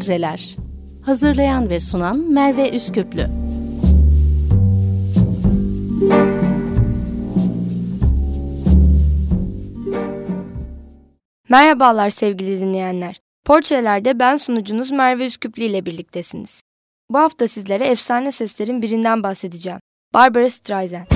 Portreler Hazırlayan ve sunan Merve Üsküplü Merhabalar sevgili dinleyenler. Portrelerde ben sunucunuz Merve Üsküplü ile birliktesiniz. Bu hafta sizlere efsane seslerin birinden bahsedeceğim. Barbara Streisand.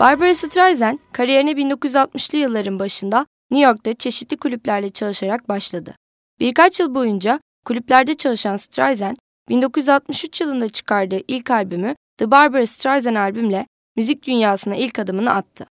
Barbara Streisand kariyerine 1960'lı yılların başında New York'ta çeşitli kulüplerle çalışarak başladı. Birkaç yıl boyunca kulüplerde çalışan Streisand, 1963 yılında çıkardığı ilk albümü The Barbara Streisand albümle müzik dünyasına ilk adımını attı.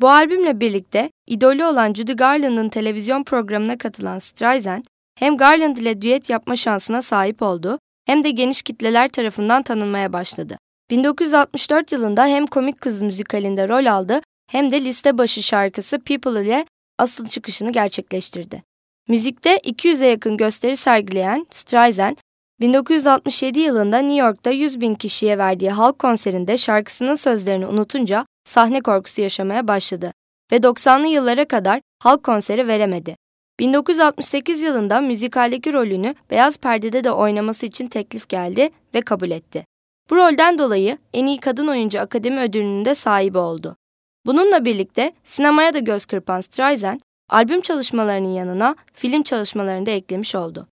Bu albümle birlikte idolü olan Judy Garland'ın televizyon programına katılan Streisand, hem Garland ile düet yapma şansına sahip oldu hem de geniş kitleler tarafından tanınmaya başladı. 1964 yılında hem Komik Kız müzikalinde rol aldı hem de liste başı şarkısı People ile asıl çıkışını gerçekleştirdi. Müzikte 200'e yakın gösteri sergileyen Streisand, 1967 yılında New York'ta 100 bin kişiye verdiği halk konserinde şarkısının sözlerini unutunca sahne korkusu yaşamaya başladı ve 90'lı yıllara kadar halk konseri veremedi. 1968 yılında müzikaldeki rolünü beyaz perdede de oynaması için teklif geldi ve kabul etti. Bu rolden dolayı en iyi kadın oyuncu akademi ödülünün de sahibi oldu. Bununla birlikte sinemaya da göz kırpan Streisand, albüm çalışmalarının yanına film çalışmalarını da eklemiş oldu.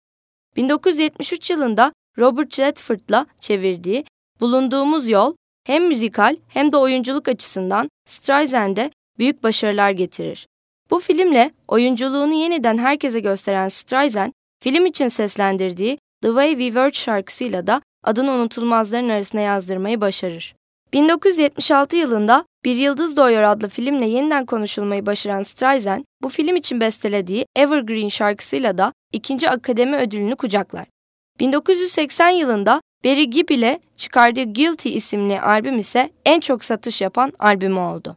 1973 yılında Robert Redford'la çevirdiği Bulunduğumuz Yol hem müzikal hem de oyunculuk açısından Streisand'e büyük başarılar getirir. Bu filmle oyunculuğunu yeniden herkese gösteren Streisand, film için seslendirdiği The Way We Were şarkısıyla da adını unutulmazların arasına yazdırmayı başarır. 1976 yılında Bir Yıldız Doğuyor adlı filmle yeniden konuşulmayı başaran Streisand, bu film için bestelediği Evergreen şarkısıyla da ikinci akademi ödülünü kucaklar. 1980 yılında Barry Gibb ile çıkardığı Guilty isimli albüm ise en çok satış yapan albümü oldu.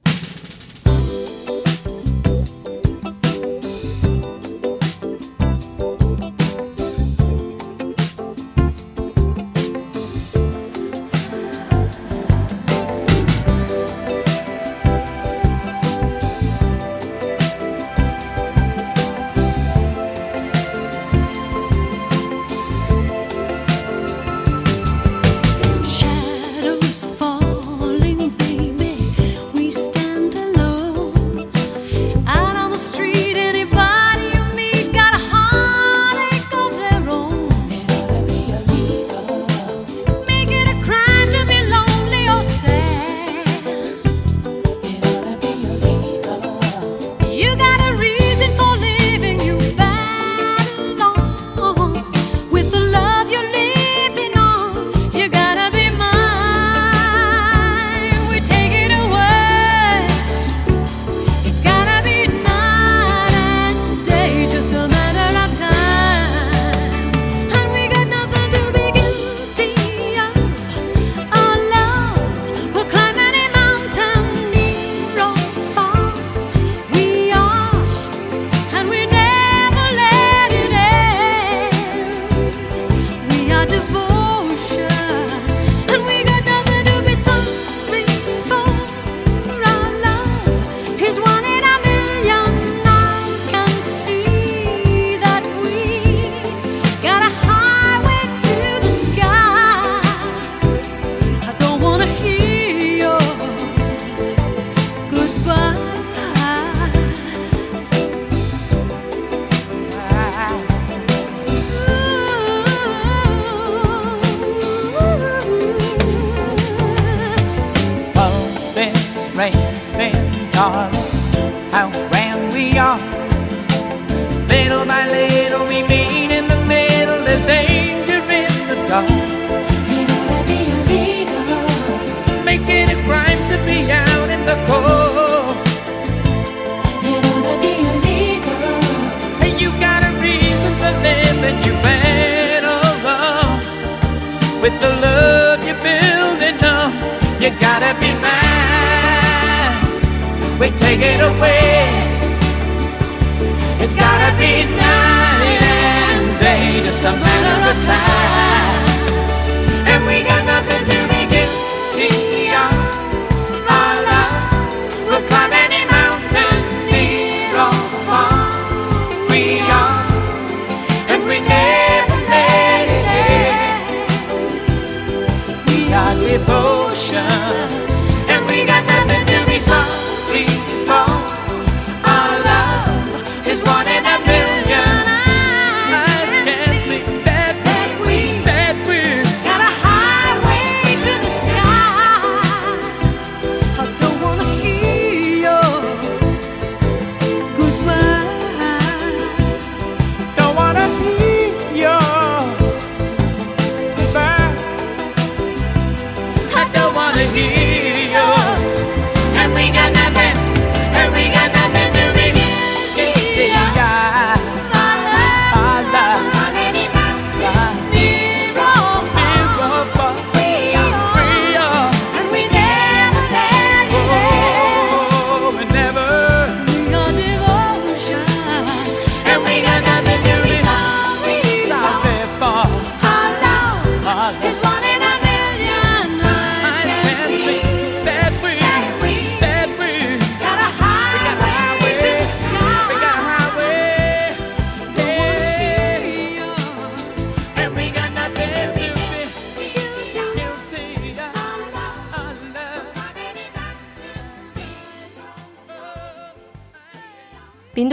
how grand we are. Little by little we meet in the middle, there's danger in the dark. Ain't gonna be a leader, it a crime to be out in the cold. Ain't gonna be a leader, and you got a reason for living, you with the love you're building up. You gotta be. We take it away. It's gotta be night and day, just a matter of time. And we got nothing to be guilty of. Our love will climb any mountain, near or far. We are, and we never let it end. We are devotion, Only you.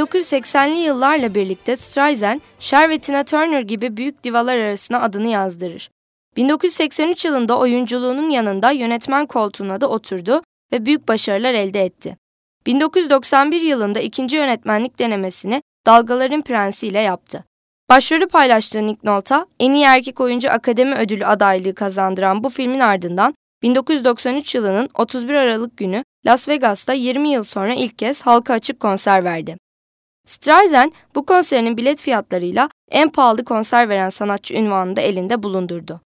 1980'li yıllarla birlikte Streisand, Cher ve Tina Turner gibi büyük divalar arasına adını yazdırır. 1983 yılında oyunculuğunun yanında yönetmen koltuğuna da oturdu ve büyük başarılar elde etti. 1991 yılında ikinci yönetmenlik denemesini Dalgaların Prensi ile yaptı. Başrolü paylaştığı Nick Nolte'a en iyi erkek oyuncu akademi ödülü adaylığı kazandıran bu filmin ardından 1993 yılının 31 Aralık günü Las Vegas'ta 20 yıl sonra ilk kez halka açık konser verdi. Streisand bu konserinin bilet fiyatlarıyla en pahalı konser veren sanatçı ünvanını da elinde bulundurdu.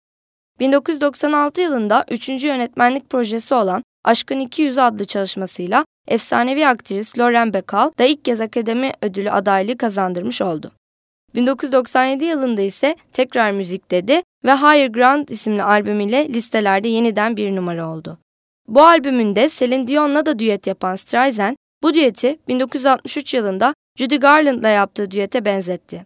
1996 yılında 3. yönetmenlik projesi olan Aşkın 200 adlı çalışmasıyla efsanevi aktris Lauren Bacall da ilk kez akademi ödülü adaylığı kazandırmış oldu. 1997 yılında ise tekrar müzik dedi ve Higher Ground isimli albümüyle listelerde yeniden bir numara oldu. Bu albümünde Celine Dion'la da düet yapan Streisand, bu düeti 1963 yılında Judy Garland'la yaptığı düete benzetti.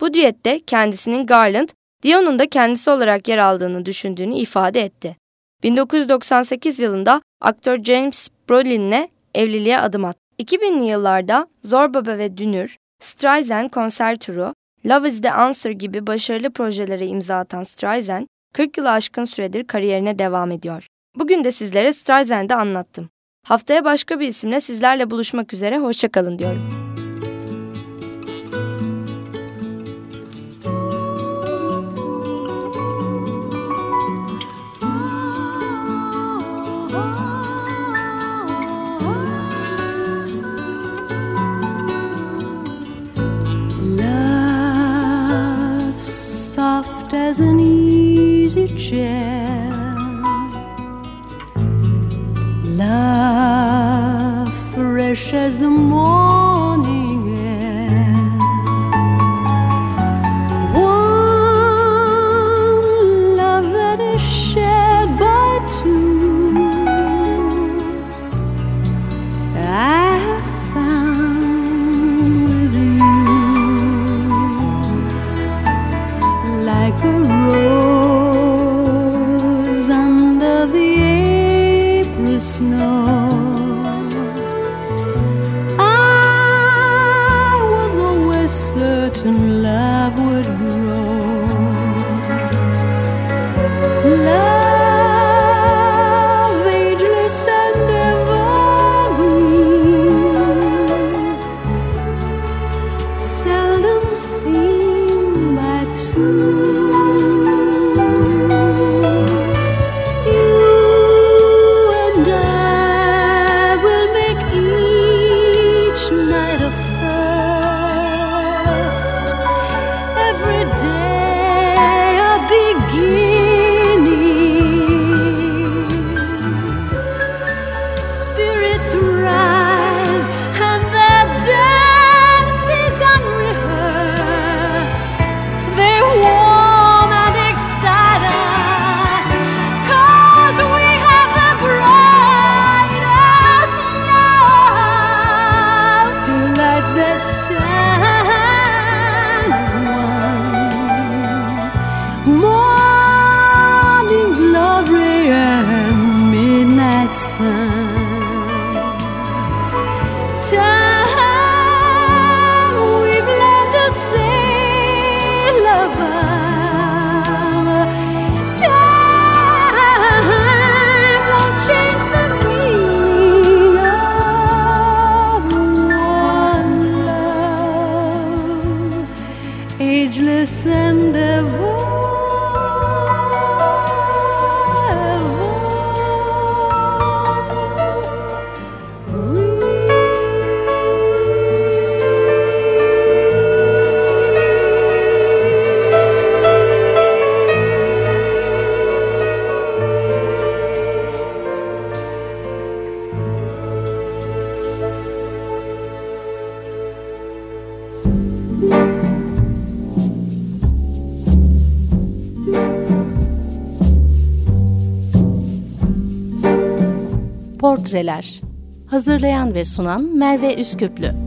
Bu düette kendisinin Garland, Dion'un da kendisi olarak yer aldığını düşündüğünü ifade etti. 1998 yılında aktör James Brolin'le evliliğe adım attı. 2000'li yıllarda Zor Baba ve Dünür, Streisand konser turu, Love is the Answer gibi başarılı projelere imza atan Streisand, 40 yılı aşkın süredir kariyerine devam ediyor. Bugün de sizlere Streisand'ı anlattım. Haftaya başka bir isimle sizlerle buluşmak üzere, hoşçakalın diyorum. Portreler Hazırlayan ve sunan Merve Üsküplü